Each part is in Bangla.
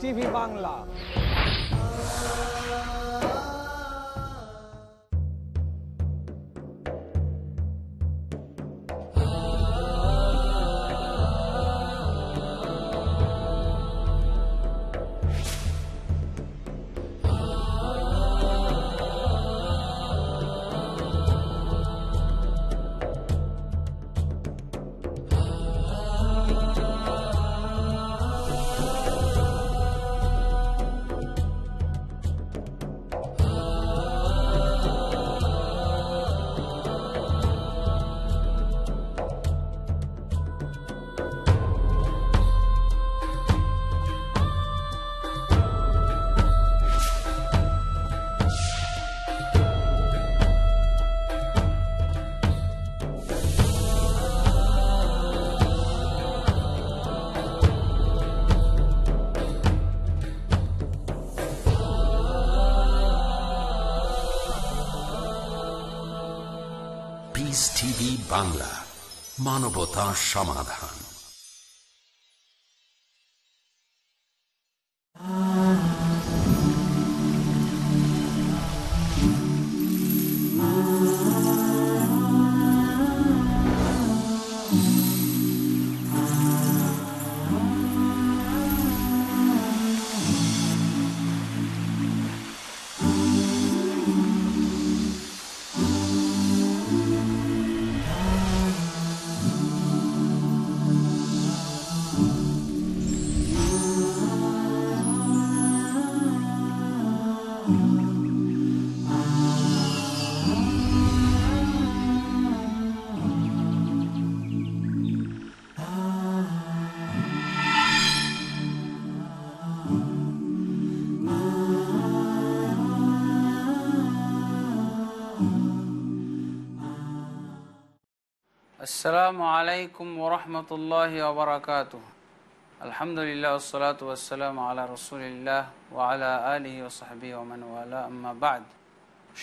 টিভি বাংলা বাংলা মানবতা সমাধান। আসসালামু আলাইকুম ওরহমতুল্লাহ ওবরাকাত আলহামদুলিল্লাহ ওসলাত ওসালাম আলা রসুলিল্লাহ ওয়ালা আলী ওসাহাবি ওমান ওয়ালা, আম্মা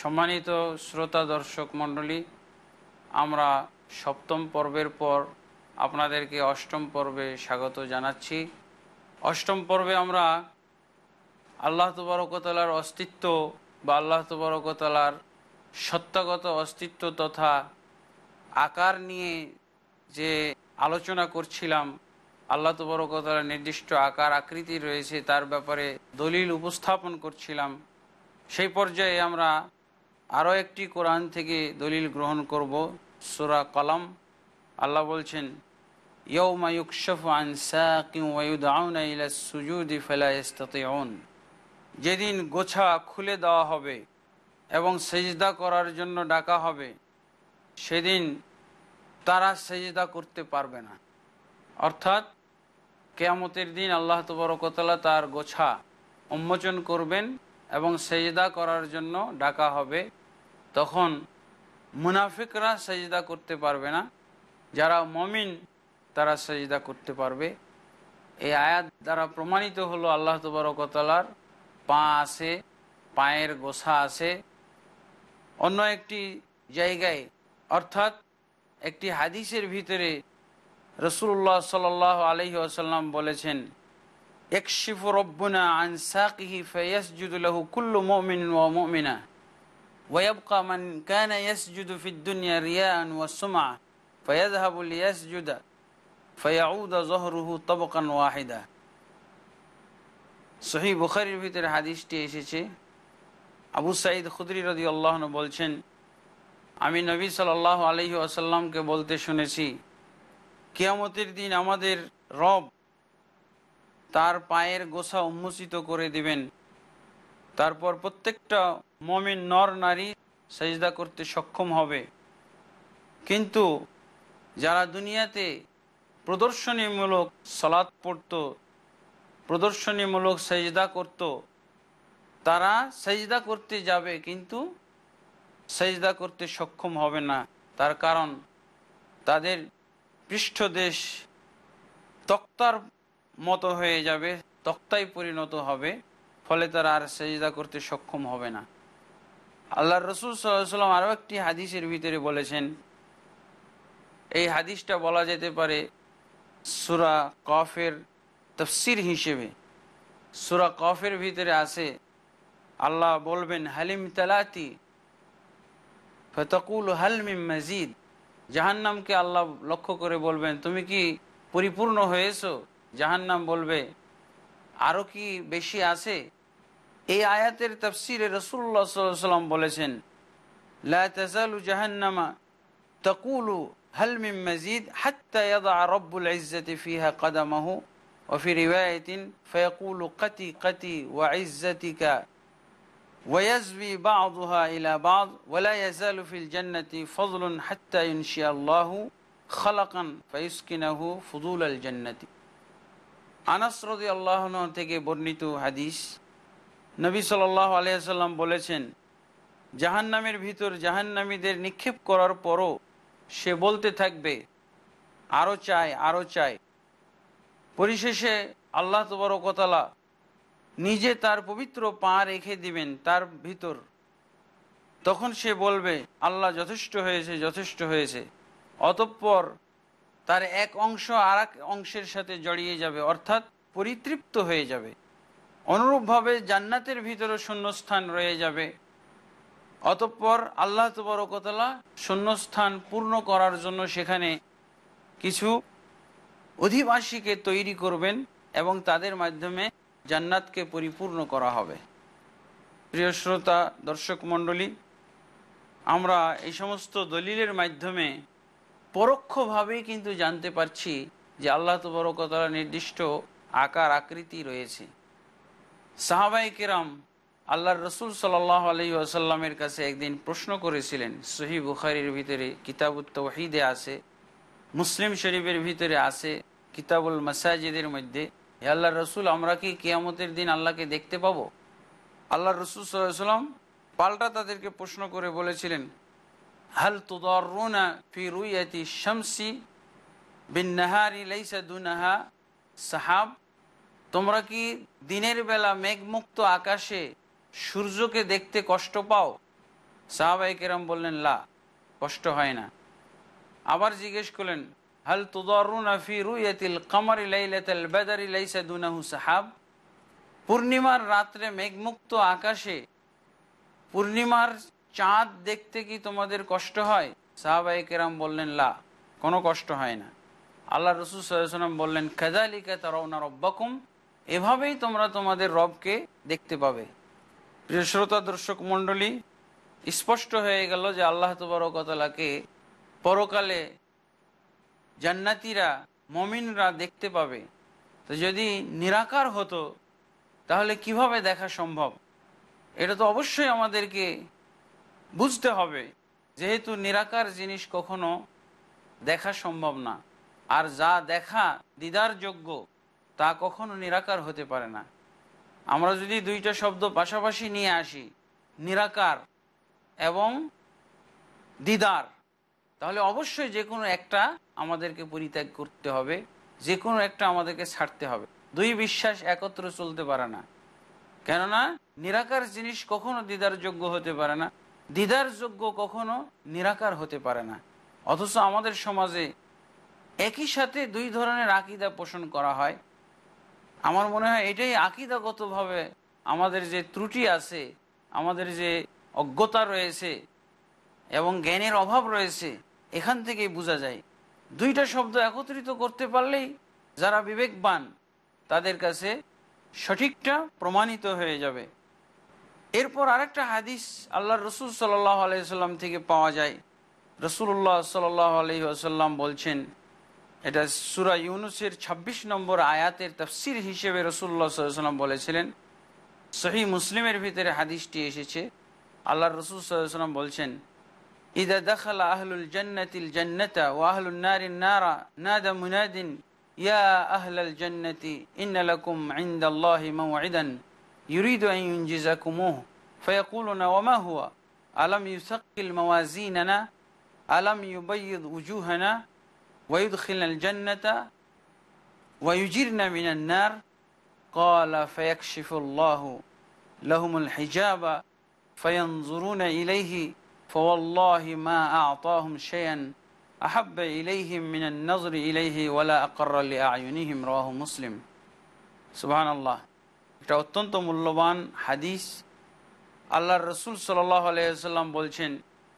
সম্মানিত শ্রোতা, দর্শক, মণ্ডলী, আমরা সপ্তম পর্বের পর আপনাদেরকে অষ্টম পর্বে স্বাগত জানাচ্ছি। অষ্টম পর্বে আমরা আল্লাহ তবরকতলার অস্তিত্ব বা আল্লাহ তবরকতলার সত্যাগত অস্তিত্ব তথা আকার নিয়ে যে আলোচনা করছিলাম, আল্লাহ তবরকতার নির্দিষ্ট আকার আকৃতি রয়েছে, তার ব্যাপারে দলিল উপস্থাপন করছিলাম। সেই পর্যায়ে আমরা আরও একটি কোরআন থেকে দলিল গ্রহণ করব, সুরা কলম। আল্লাহ বলছেন যেদিন গোছা খুলে দেওয়া হবে এবং সেজদা করার জন্য ডাকা হবে সেদিন তারা সেজেদা করতে পারবে না। অর্থাৎ কেয়ামতের দিন আল্লাহ তবরকতলা তার গোছা উন্মোচন করবেন এবং সেজদা করার জন্য ডাকা হবে। তখন মুনাফিকরা সেজদা করতে পারবে না, যারা মমিন তারা সেজদা করতে পারবে। এই আয়াত দ্বারা প্রমাণিত হলো আল্লাহ তবরকতলার পা আছে, পায়ের গোছা আছে। অন্য একটি জায়গায় অর্থাৎ একটি হাদিসের ভিতরে রসুল্লাহ সাল আলহি আসাল্লাম বলেছেন একশিফ রব্বুনা আনসাকিহি ফয়াসজুদুল্লাহু কুল্লু মুমিন ওয়া মুমিনা ويبقى من كان يسجد في الدنيا رياء والسمعة فيذهب ليسجد فيعود ظهره طبقا واحدا সহি বুখারির ভিতরে হাদিসটি এসেছে আবু সাইদ খুদরি রদি আল্লাহন বলছেন আমি নবী সাল আলহি আসাল্লামকে বলতে শুনেছি, কেয়ামতের দিন আমাদের রব তার পায়ের গোসা উন্মোচিত করে দিবেন। তারপর প্রত্যেকটা মমিন নর, নারী সেজদা করতে সক্ষম হবে। কিন্তু যারা দুনিয়াতে প্রদর্শনীমূলক সলাৎ পড়ত, প্রদর্শনীমূলক সেজদা করত, তারা সেজদা করতে যাবে, কিন্তু সেজদা করতে সক্ষম হবে না। তার কারণ তাদের পৃষ্ঠদেশ তক্তার মতো হয়ে যাবে, তক্তায় পরিণত হবে, ফলে তারা আর সেজদা করতে সক্ষম হবে না। আল্লাহ রসুল সাল্লাম আরও একটি হাদিসের ভিতরে বলেছেন, এই হাদিসটা বলা যেতে পারে সুরা কফের তফসির হিসেবে। সুরা কফের ভিতরে আছে, আল্লাহ বলবেন, হালিম তালাতি ফতকুল হালমিম মজিদ জাহান্নামকে আল্লাহ লক্ষ্য করে বলবেন তুমি কি পরিপূর্ণ হয়েছো জাহান্নাম বলবে আরও কি বেশি আছে এই আয়াতের তফসিরে রসুল্লাহ সাল্লাম বলেছেন লা তাজালু জাহান্নামা তকুলু হালমিম মজিদ হাত্তা ইয়াদা রব্বুল ইজ্জতি ফিহা কদামাহু وفي رواية فيقول قتي قتي وعزتك ويزوي بعضها إلى بعض ولا يزال في الجنة فضل حتى ينشئ الله خلقا فيسكنه فضول الجنة আনাস রদি আল্লাহ থেকে বর্ণিত হাদিস নবী সাল আলিয়াল্লাম বলেছেন জাহান্নামের ভিতর জাহান্নামীদের নিক্ষেপ করার পরও সে বলতে থাকবে আরও চায় আরও চায় পরিশেষে আল্লাহ তবরকতলা নিজে তার পবিত্র পা রেখে দিবেন তার ভিতর। তখন সে বলবে, আল্লাহ যথেষ্ট হয়েছে যথেষ্ট হয়েছে। অতঃপর তার এক অংশ আর অংশের সাথে জড়িয়ে যাবে, অর্থাৎ পরিতৃপ্ত হয়ে যাবে। অনুরূপভাবে জান্নাতের ভিতরে শূন্যস্থান রয়ে যাবে। অতঃপর আল্লাহ তবরকতলা শূন্যস্থান পূর্ণ করার জন্য সেখানে কিছু অধিবাসীকে তৈরি করবেন এবং তাদের মাধ্যমে জান্নাতকে পরিপূর্ণ করা হবে। প্রিয় শ্রোতা, দর্শক মণ্ডলী, আমরা এই সমস্ত দলিলের মাধ্যমে পরোক্ষভাবেই কিন্তু জানতে পারছি যে আল্লাহ তবরকতলা নির্দিষ্ট আকার আকৃতি রয়েছে। সাহাবাই কিরাম আল্লাহর রসুল সাল্লাহ আলি আসাল্লামের কাছে একদিন প্রশ্ন করেছিলেন। সহি বুখারির ভিতরে কিতাবুত তহিদে আছে, মুসলিম শরীফের ভিতরে আছে কিতাবুল মাসাজিদের মধ্যে। হে আল্লাহ রসুল, আমরা কি কেয়ামতের দিন আল্লাহকে দেখতে পাবো? আল্লাহ রসুল সাল্লাম পাল্টা তাদেরকে প্রশ্ন করে বলেছিলেন, হাল তুদরুনা ফি রুইয়াতি শামসি বিন নাহারি লাইসা দুনাহা সাহাব? তোমরা কি দিনের বেলা মেঘমুক্ত আকাশে সূর্যকে দেখতে কষ্ট পাও? সাহাবাই কেরাম বললেন, লা, কষ্ট হয় না। আবার জিজ্ঞেস করলেন হাল তুদরুনা ফি রুইয়াতিল কামারি লাইলাতাল বাদারি লাইসা দুনাহু সাহাব পূর্ণিমার রাত্রে মেঘমুক্ত আকাশে পূর্ণিমার চাঁদ দেখতে কি তোমাদের কষ্ট হয়? সাহাবাই কেরাম বললেন, লা, কোনো কষ্ট হয় না। আল্লাহ রসুল সাল্লাম বললেন খেদালিকা তারা রব্বাকুম, এভাবেই তোমরা তোমাদের রবকে দেখতে পাবে। প্রিয় শ্রোতা, দর্শক, মণ্ডলী, স্পষ্ট হয়ে গেল যে আল্লাহ তবরকতলাকে পরকালে জান্নাতিরা মমিনরা দেখতে পাবে। তো যদি নিরাকার হতো, তাহলে কীভাবে দেখা সম্ভব? এটা তো অবশ্যই আমাদেরকে বুঝতে হবে, যেহেতু নিরাকার জিনিস কখনো দেখা সম্ভব না। আর যা দেখা দিদার যোগ্য তা কখনো নিরাকার হতে পারে না। আমরা যদি দুইটা শব্দ পাশাপাশি নিয়ে আসি, নিরাকার এবং দিদার তাহলে অবশ্যই যে কোনো একটা আমাদেরকে পরিত্যাগ করতে হবে, যে কোনো একটা আমাদেরকে ছাড়তে হবে। দুই বিশ্বাস একত্র চলতে পারে না। কেননা, নিরাকার জিনিস কখনো দিদার যোগ্য হতে পারে না, দিদার যোগ্য কখনো নিরাকার হতে পারে না। অথচ আমাদের সমাজে একই সাথে দুই ধরনের আকিদা পোষণ করা হয়। আমার মনে হয় এটাই আকিদাগতভাবে আমাদের যে ত্রুটি আছে, আমাদের যে অজ্ঞতা রয়েছে এবং জ্ঞানের অভাব রয়েছে এখান থেকেই বোঝা যায়। দুইটা শব্দ একত্রিত করতে পারলেই যারা বিবেকবান, তাদের কাছে সঠিকটা প্রমাণিত হয়ে যাবে। এরপর আরেকটা হাদিস আল্লাহ রসুল সাল্লাহ আলাইসাল্লাম থেকে পাওয়া যায়। রসুল্লাহ সাল্লাহ আলহিহাসাল্লাম বলছেন, এটা সুরা ইউনুসের ২৬ নম্বর আয়াতের তফসির হিসেবে রসুল্লাহ সাল্লাম বলেছিলেন। সহি মুসলিমের ভিতরে হাদিসটি এসেছে। আল্লাহ রসুল সাল্লাম বলছেন إذا دخل أهل الجنة الجنة وأهل النار النار نادى مناد يا أهل الجنة إن لكم عند الله موعدا يريد أن ينجزكموه. فيقولون وما هو؟ ألم يثقل موازيننا؟ ألم يبيض وجوهنا؟ ويدخلنا الجنة؟ ويجرنا من النار؟ قال فيكشف الله لهم الحجاب فينظرون إليه فوالله ما أعطاهم شيئا أحب إليهم من النظر إليه ولا أقر لأعينهم رواه مسلم سبحان الله এটা অত্যন্ত মূল্যবান হাদিস আল্লাহর রসুল সাল্লাহ আলাইসাল্লাম বলছেন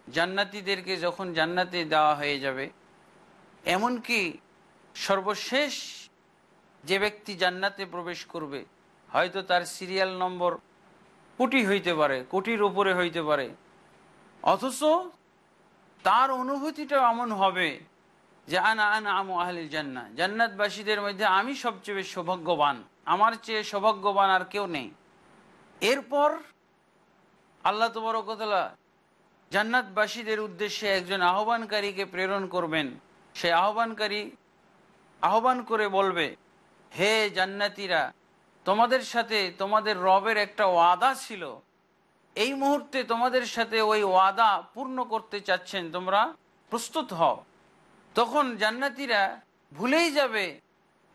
জান্নাতিদেরকে যখন জান্নাতে দেওয়া হয়ে যাবে এমনকি সর্বশেষ যে ব্যক্তি জান্নাতে প্রবেশ করবে হয়তো তার সিরিয়াল নম্বর কোটি হইতে পারে কোটির উপরে হইতে পারে অথচ তার অনুভূতিটা এমন হবে যে আনা আনা আমু আহলিল জান্না জান্নাতবাসীদের মধ্যে আমি সবচেয়ে বেশি সৌভাগ্যবান। আমার চেয়ে সৌভাগ্যবান আর কেউ নেই। এরপর আল্লাহ তবরকতলা জান্নাতবাসীদের উদ্দেশ্যে একজন আহ্বানকারীকে প্রেরণ করবেন। সে আহ্বানকারী আহ্বান করে বলবে, হে জান্নাতিরা, তোমাদের সাথে তোমাদের রবের একটা ওয়াদা ছিল। এই মুহূর্তে তোমাদের সাথে ওই ওয়াদা পূর্ণ করতে চাচ্ছেন তোমরা, প্রস্তুত হও। তখন জান্নাতিরা ভুলেই যাবে,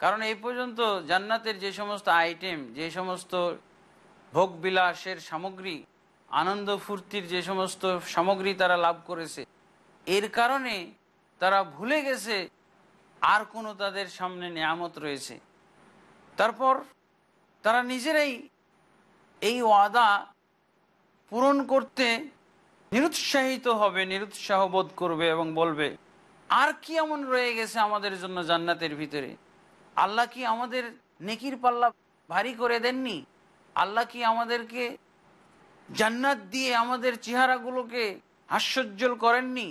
কারণ এই পর্যন্ত জান্নাতের যে সমস্ত আইটেম, যে সমস্ত ভোগবিলাসের সামগ্রী, আনন্দ ফুর্তির যে সমস্ত সামগ্রী তারা লাভ করেছে, এর কারণে তারা ভুলে গেছে, আর কোনো তাদের সামনে নিয়ামত রয়েছে। তারপর তারা নিজেরাই এই ওয়াদা পূরণ করতে নিরুৎসাহিত হবে, নিরুৎসাহ বোধ করবে এবং বলবে, আর কি এমন রয়ে গেছে আমাদের জন্য জান্নাতের ভিতরে? আল্লাহ কি আমাদের নেকির পাল্লা ভারী করে দেননি? আল্লাহ কি আমাদেরকে জান্নাত দিয়ে আমাদের চেহারাগুলোকে হাস্যোজ্জ্বল করেননি?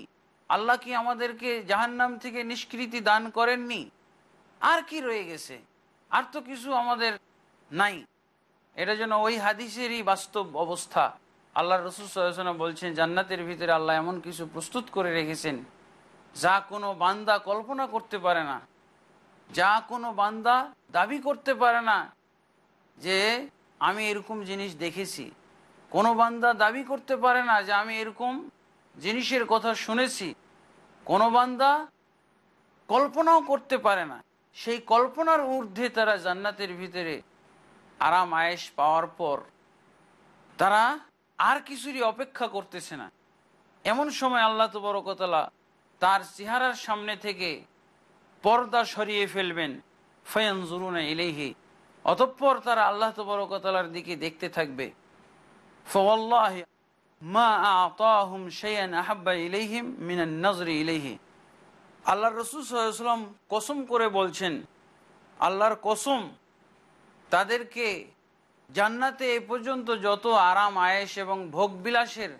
আল্লাহ কি আমাদেরকে জাহান্নাম থেকে নিষ্কৃতি দান করেননি? আর কি রয়ে গেছে? আর তো কিছু আমাদের নাই। এটা যেন ওই হাদিসেরই বাস্তব অবস্থা। আল্লাহ রসুল বলছেন, জান্নাতের ভিতরে আল্লাহ এমন কিছু প্রস্তুত করে রেখেছেন, যা কোনো বান্দা কল্পনা করতে পারে না, যা কোনো বান্দা দাবি করতে পারে না যে আমি এরকম জিনিস দেখেছি। কোনো বান্দা দাবি করতে পারে না যে আমি এরকম জিনিসের কথা শুনেছি। কোনো বান্দা কল্পনাও করতে পারে না। সেই কল্পনার ঊর্ধ্বে তারা জান্নাতের ভিতরে আরাম আয়েস পাওয়ার পর তারা আর কিছুরই অপেক্ষা করতেছে না। এমন সময় আল্লাহ তবরকতলা তার চেহারার সামনে থেকে পর্দা সরিয়ে ফেলবেন। ফয়ান জুরুনা ইলেহি অতঃপর তারা আল্লাহ তবরকতলার দিকে দেখতে থাকবে। মা আহাব্বা মিনান নজরি ইলাইহি। আল্লাহর রসুল সাল্লাম কসম করে বলছেন, আল্লাহর কসম তাদেরকে জান্নাতে এ পর্যন্ত যত আরাম আয়েস এবং ভোগবিলাসের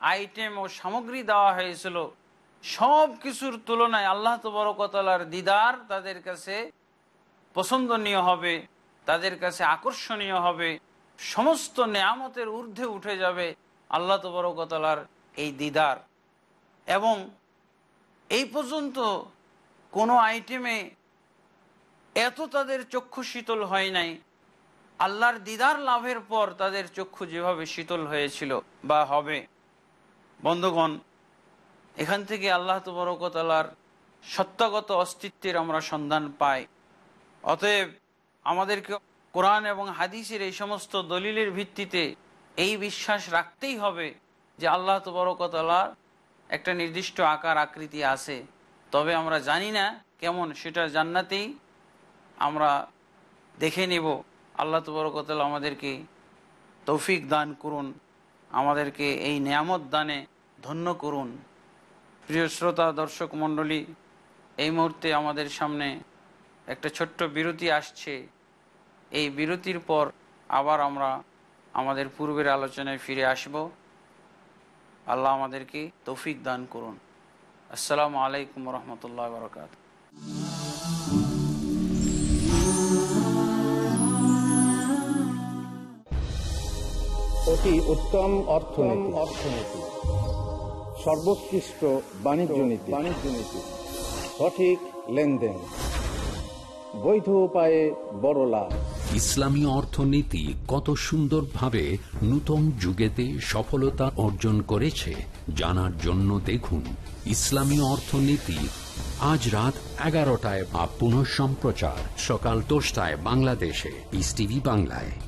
আইটেম ও সামগ্রী দেওয়া হয়েছিল, সব কিছুর তুলনায় আল্লাহ তবরকতলার দিদার তাদের কাছে পছন্দনীয় হবে, তাদের কাছে আকর্ষণীয় হবে, সমস্ত নেয়ামতের ঊর্ধ্বে উঠে যাবে আল্লাহ তবরকতলার এই দিদার। এবং এই পর্যন্ত কোনো আইটেমে এত তাদের চক্ষু শীতল হয় নাই আল্লাহর দিদার লাভের পর তাদের চক্ষু যেভাবে শীতল হয়েছিল বা হবে, বন্ধুগণ, এখান থেকে আল্লাহ তবরকতালার সত্যগত অস্তিত্বের আমরা সন্ধান পাই। অতএব আমাদেরকে কোরআন এবং হাদিসের এই সমস্ত দলিলের ভিত্তিতে এই বিশ্বাস রাখতেই হবে যে আল্লাহ তবরকতালার একটা নির্দিষ্ট আকার আকৃতি আছে। তবে আমরা জানি না কেমন, সেটা জান্নাতেই আমরা দেখে নেব। আল্লাহ তবরকতাল আমাদেরকে তৌফিক দান করুন, আমাদেরকে এই নিয়ামত দানে ধন্য করুন। প্রিয় শ্রোতা, দর্শক মণ্ডলী, এই মুহূর্তে আমাদের সামনে একটা ছোট্ট বিরতি আসছে। এই বিরতির পর আবার আমরা আমাদের পূর্বের আলোচনায় ফিরে আসব। আল্লাহ আমাদেরকে তৌফিক দান করুন। আসসালামু আলাইকুম রহমতুল্লাহ বরকাত অতি উত্তম অর্থনীতি। অর্থনীতি সর্বোৎকৃষ্ট বাণিজ্য নীতি। বাণিজ্য নীতি সঠিক লেনদেন। বৈধ উপায়ে বড় লাভ। ইসলামী অর্থনীতি কত সুন্দরভাবে নূতন যুগেতে সফলতা অর্জন করেছে, জানার জন্য দেখুন ইসলামী অর্থনীতি। আজ রাত এগারোটায় বা পুনঃ সম্প্রচার সকাল দশটায় বাংলাদেশে। ইস বাংলায়।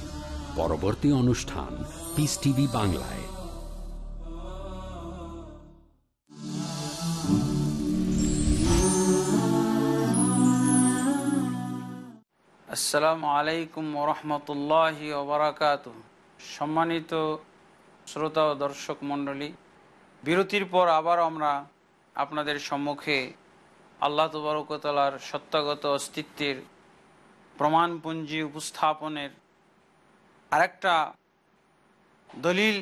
পরবর্তী অনুষ্ঠান পিস টিভি বাংলায়। আসসালামু আলাইকুম ওরহমতুল্লাহ ওবরাকাত সম্মানিত শ্রোতা ও দর্শক মণ্ডলী, বিরতির পর আবার আমরা আপনাদের সম্মুখে আল্লাহ তবরকতলার সত্যাগত অস্তিত্বের প্রমাণপুঞ্জি উপস্থাপনের আরেকটা দলিল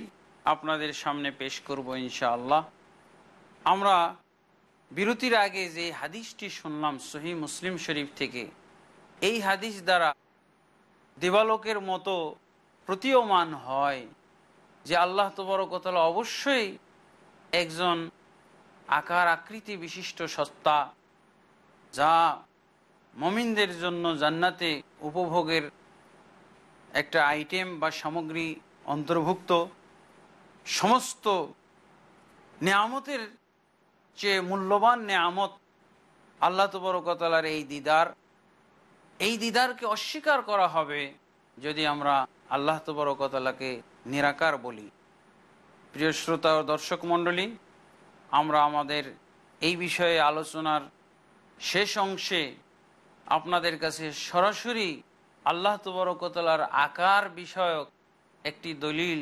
আপনাদের সামনে পেশ করব ইনশাআল্লাহ। আমরা বিরতির আগে যে হাদিসটি শুনলাম সহি মুসলিম শরীফ থেকে, এই হাদিস দ্বারা দেবালোকের মতো প্রতীয়মান হয় যে আল্লাহ তবরকতলা অবশ্যই একজন আকার আকৃতি বিশিষ্ট সত্তা, যা মমিনদের জন্য জান্নাতে উপভোগের একটা আইটেম বা সামগ্রী অন্তর্ভুক্ত সমস্ত নেয়ামতের যে মূল্যবান নেয়ামত আল্লাহ তবরকতলার এই দিদার, এই দিদারকে অস্বীকার করা হবে যদি আমরা আল্লাহ তবরকতলাকে নিরাকার বলি। প্রিয় শ্রোতা ও দর্শক মণ্ডলী, আমরা আমাদের এই বিষয়ে আলোচনার শেষ অংশে আপনাদের কাছে সরাসরি আল্লাহ তবরকতলার আকার বিষয়ক একটি দলিল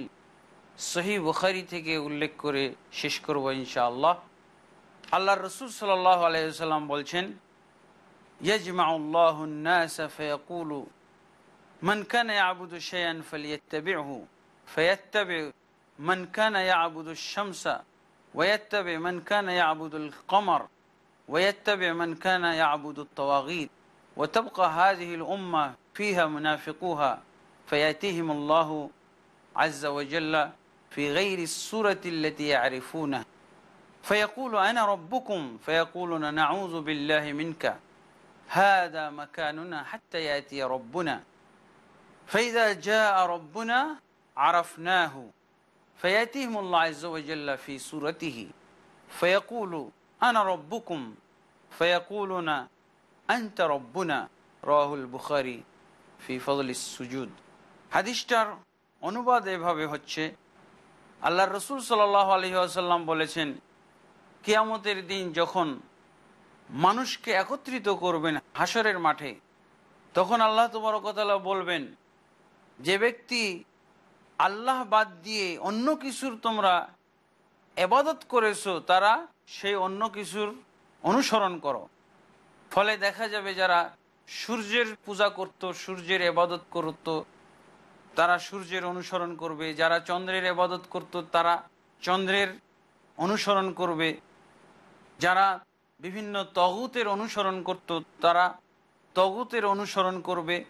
সহি বুখারি থেকে উল্লেখ করে শেষ করব ইনশাআল্লাহ আল্লাহ রসুল সাল্লাহ আলাইসাল্লাম বলছেন يجمع الله الناس فيقول من كان يعبد شيئا فليتبعه فيتبع من كان يعبد الشمس ويتبع من كان يعبد القمر ويتبع من كان يعبد الطواغيت وتبقى هذه الأمة فيها منافقوها فيأتيهم الله عز وجل في غير الصورة التي يعرفونه فيقول أنا ربكم فيقولون نعوذ بالله منك. هذا مكاننا حتى يأتي ربنا. فإذا جاء ربنا عرفناه. فيأتيهم الله عز وجل في صورته. فيقول أنا ربكم. فيقولون أنت ربنا. رواه البخاري. ফি ফজল সুজুদ। হাদিসটার অনুবাদ এভাবে হচ্ছে আল্লাহ রসুল সাল্লাহ আলহি আসাল্লাম বলেছেন, কেয়ামতের দিন যখন মানুষকে একত্রিত করবেন হাসরের মাঠে, তখন আল্লাহ তোমারকতলা বলবেন, যে ব্যক্তি আল্লাহ বাদ দিয়ে অন্য কিছুর তোমরা এবাদত করেছ, তারা সেই অন্য কিছুর অনুসরণ করো। ফলে দেখা যাবে যারা সূর্যের পূজা করত, সূর্যের এবাদত করত, তারা সূর্যের অনুসরণ করবে। যারা চন্দ্রের এবাদত করত, তারা চন্দ্রের অনুসরণ করবে। যারা বিভিন্ন তগুতের অনুসরণ করত, তারা তগুতের অনুসরণ করবে।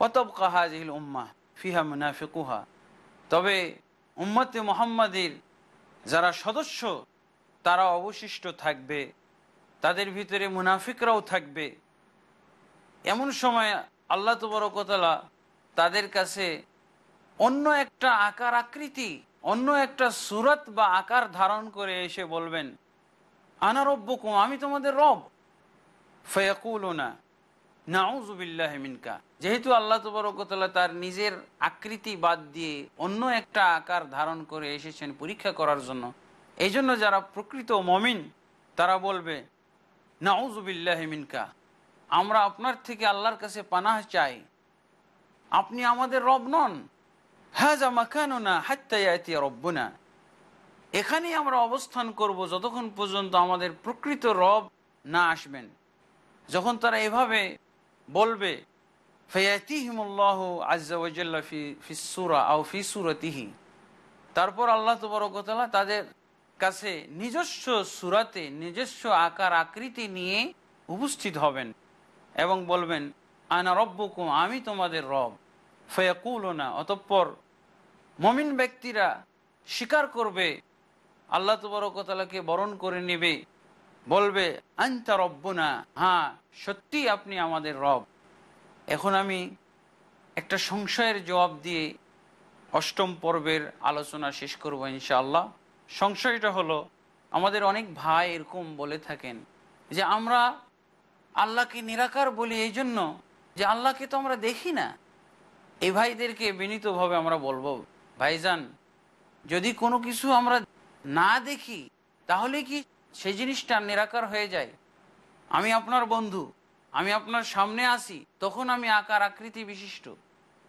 অতব কাহাজিল উম্মা ফিহা মুনাফিকুহা। তবে উম্মতে মোহাম্মদের যারা সদস্য, তারা অবশিষ্ট থাকবে। তাদের ভিতরে মুনাফিকরাও থাকবে। এমন সময় আল্লাহ তবরকতলা তাদের কাছে অন্য একটা আকার আকৃতি, অন্য একটা সুরত বা আকার ধারণ করে এসে বলবেন আনারব্বকুম আমি তোমাদের রব। ফয়াকুলনা নাউজুবিল্লাহ মিনকা। যেহেতু আল্লাহ তবরকতলা তার নিজের আকৃতি বাদ দিয়ে অন্য একটা আকার ধারণ করে এসেছেন পরীক্ষা করার জন্য এই জন্য যারা প্রকৃত মমিন, তারা বলবে নাউজুবিল্লাহ মিনকা। আমরা আপনার থেকে আল্লাহর কাছে পানাহ চাই। আপনি আমাদের রব নন। হাজা মাখানো না হাত্তায়াতি রব্বনা। এখানেই আমরা অবস্থান করব যতক্ষণ পর্যন্ত আমাদের প্রকৃত রব না আসবেন। যখন তারা এভাবে বলবে, ফয়াতিহিমুল্লাহ আজ্লা ফিসুরা আও ফিসুরতিহি তারপর আল্লাহ তবরকতলা তাদের কাছে নিজস্ব সুরাতে, নিজস্ব আকার আকৃতি নিয়ে উপস্থিত হবেন। এবং বলবেন, আনা রব্বকুম, আমি তোমাদের রব। ফয়াকুল না অতঃপর মমিন ব্যক্তিরা স্বীকার করবে, আল্লাহ তবরকতলাকে বরণ করে নেবে, বলবে, আন্তা রব্বনা হ্যাঁ সত্যি আপনি আমাদের রব। এখন আমি একটা সংশয়ের জবাব দিয়ে অষ্টম পর্বের আলোচনা শেষ করব ইনশাআল্লাহ। সংশয়টা হলো, আমাদের অনেক ভাই এরকম বলে থাকেন যে, আমরা আল্লাহকে নিরাকার বলি এই জন্য যে আল্লাহকে তো আমরা দেখি না। এই ভাইদেরকে বিনীতভাবে আমরা বলব, ভাইজান, যদি কোনো কিছু আমরা না দেখি, তাহলে কি সেই জিনিসটা নিরাকার হয়ে যায়? আমি আপনার বন্ধু, আমি আপনার সামনে আসি, তখন আমি আকার আকৃতি বিশিষ্ট।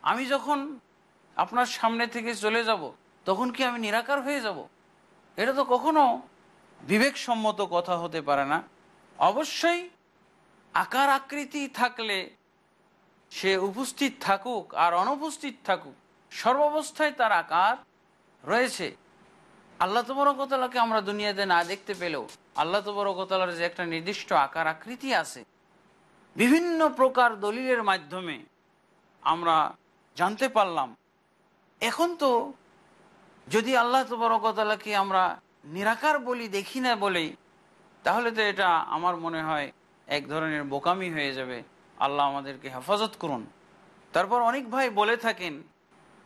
আমি যখন আপনার সামনে থেকে চলে যাব, তখন কি আমি নিরাকার হয়ে যাব? এটা তো কখনো বিবেকসম্মত কথা হতে পারে না। অবশ্যই আকার আকৃতি থাকলে সে উপস্থিত থাকুক আর অনুপস্থিত থাকুক, সর্বাবস্থায় তার আকার রয়েছে। আল্লাহ তবরকতলাকে আমরা দুনিয়াতে না দেখতে পেলেও আল্লাহ তবরকতলার যে একটা নির্দিষ্ট আকার আকৃতি আছে, বিভিন্ন প্রকার দলিলের মাধ্যমে আমরা জানতে পারলাম। এখন তো যদি আল্লাহ তবরকতলাকে আমরা নিরাকার বলি, দেখি না বলেই তাহলে তো এটা আমার মনে হয় এক ধরনের বোকামি হয়ে যাবে। আল্লাহ আমাদেরকে হেফাজত করুন। তারপর অনেক ভাই বলে থাকেন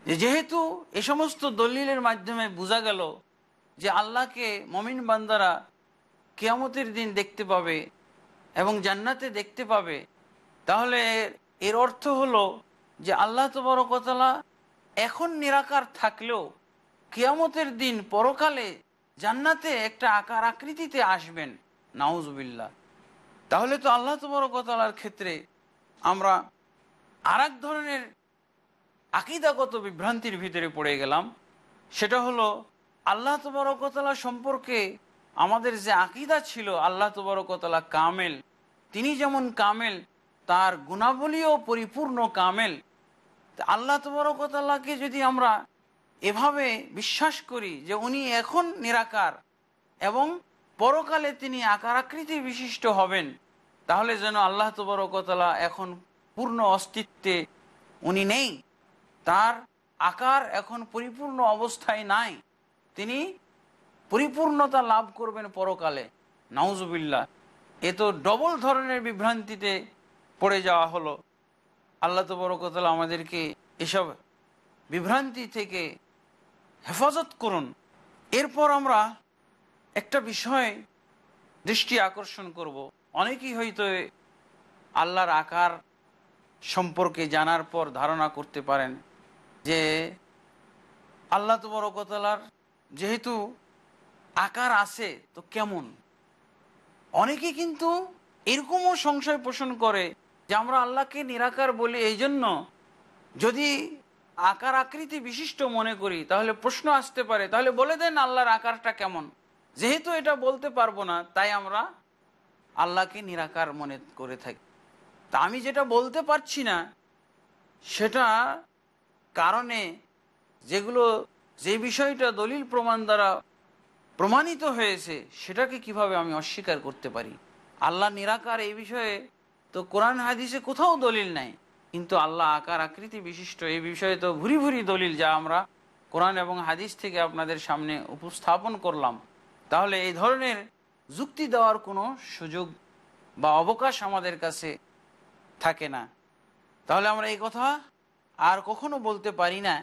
যে, যেহেতু এ সমস্ত দলিলের মাধ্যমে বোঝা গেল যে আল্লাহকে মমিন বান্দারা কেয়ামতের দিন দেখতে পাবে এবং জান্নাতে দেখতে পাবে, তাহলে এর অর্থ হলো যে আল্লাহ তবরকতলা এখন নিরাকার থাকলেও কিয়ামতের দিন পরকালে জান্নাতে একটা আকার আকৃতিতে আসবেন। নাউজবিল্লা তাহলে তো আল্লাহ তবরকতলার ক্ষেত্রে আমরা আর ধরনের আকিদাগত বিভ্রান্তির ভিতরে পড়ে গেলাম। সেটা হলো, আল্লাহ তবরকতলা সম্পর্কে আমাদের যে আকিদা ছিল, আল্লাহ তবরকতলা কামেল, তিনি যেমন কামেল, তার গুণাবলীও পরিপূর্ণ কামেল। আল্লাহ তবরকতলাকে যদি আমরা এভাবে বিশ্বাস করি যে উনি এখন নিরাকার এবং পরকালে তিনি আকার আকৃতি বিশিষ্ট হবেন। তাহলে যেন আল্লাহ তবরকতলা এখন পূর্ণ অস্তিত্বে উনি নেই। তার আকার এখন পরিপূর্ণ অবস্থায় নাই। তিনি পরিপূর্ণতা লাভ করবেন পরকালে। নাউজুবিল্লা এ তো ডবল ধরনের বিভ্রান্তিতে পড়ে যাওয়া হলো। আল্লাহ তবরকতলা আমাদেরকে এসব বিভ্রান্তি থেকে হেফাজত করুন। এরপর আমরা একটা বিষয় দৃষ্টি আকর্ষণ করব। অনেকেই হয়তো আল্লাহর আকার সম্পর্কে জানার পর ধারণা করতে পারেন যে আল্লাহ তবরকতলার যেহেতু আকার আছে, তো কেমন? অনেকে কিন্তু এরকমও সংশয় পোষণ করে যে আমরা আল্লাহকে নিরাকার বলি এই জন্য। যদি আকার আকৃতি বিশিষ্ট মনে করি, তাহলে প্রশ্ন আসতে পারে, তাহলে বলে দেন আল্লাহর আকারটা কেমন? যেহেতু এটা বলতে পারব না, তাই আমরা আল্লাহকে নিরাকার মনে করে থাকি। তা আমি যেটা বলতে পারছি না, সেটা কারণে যেগুলো, যে বিষয়টা দলিল প্রমাণ দ্বারা প্রমাণিত হয়েছে, সেটাকে কীভাবে আমি অস্বীকার করতে পারি? আল্লাহ নিরাকার এই বিষয়ে তো কোরআন হাদিসে কোথাও দলিল নাই, কিন্তু আল্লাহ আকার আকৃতি বিশিষ্ট এই বিষয়ে তো ভুরি ভুরি দলিল যা আমরা কোরআন এবং হাদিস থেকে আপনাদের সামনে উপস্থাপন করলাম। তাহলে এই ধরনের যুক্তি দেওয়ার কোনো সুযোগ বা অবকাশ আমাদের কাছে থাকে না। তাহলে আমরা এই কথা আর কখনো বলতে পারি না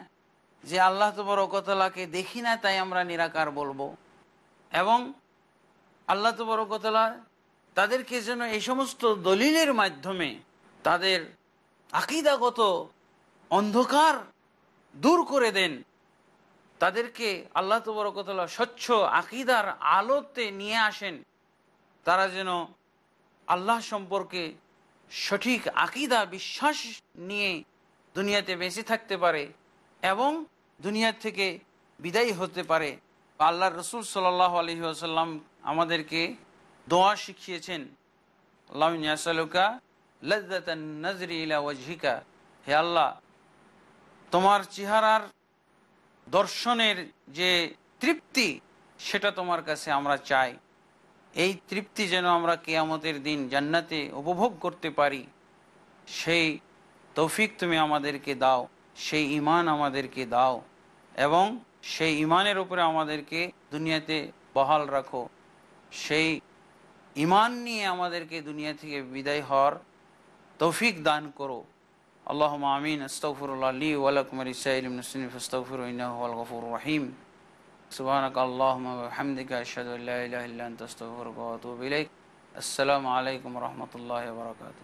যে আল্লাহ তবরকতলাকে দেখি না তাই আমরা নিরাকার বলব। এবং আল্লাহ তবরকতলা তাদেরকে যেন এই সমস্ত দলিলের মাধ্যমে তাদের আকিদাগত অন্ধকার দূর করে দেন। তাদেরকে আল্লাহ তবরকতলা স্বচ্ছ আকিদার আলোতে নিয়ে আসেন। তারা যেন আল্লাহ সম্পর্কে সঠিক আকিদা, বিশ্বাস নিয়ে দুনিয়াতে বেঁচে থাকতে পারে এবং দুনিয়া থেকে বিদায়ী হতে পারে। আল্লাহ রসুল সাল্লাহ আলহি আসাল্লাম আমাদেরকে দোয়া শিখিয়েছেন। আল্লাহকা লজ্জাতান নজরি ইলা ওয়াজহিকা। হে আল্লাহ, তোমার চেহারার দর্শনের যে তৃপ্তি, সেটা তোমার কাছে আমরা চাই। এই তৃপ্তি যেন আমরা কেয়ামতের দিন জান্নাতে উপভোগ করতে পারি, সেই তৌফিক তুমি আমাদেরকে দাও, সেই ইমান আমাদেরকে দাও এবং সেই ইমানের উপরে আমাদেরকে দুনিয়াতে বহাল রাখো। সেই ইমান নিয়ে আমাদেরকে দুনিয়া থেকে বিদায় হওয়ার তৌফিক দান করো। اللهم آمين. أستغفر الله لي ولكم ولسائر المسلمين فاستغفروا إنه هو الغفور الرحيم. سبحانك اللهم وبحمدك أشهد أن لا إله إلا أنت أستغفرك وأتوب إليك. السلام عليكم ورحمة الله وبركاته.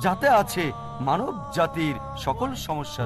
যাতে আছে মানব জাতির সকল সমস্যা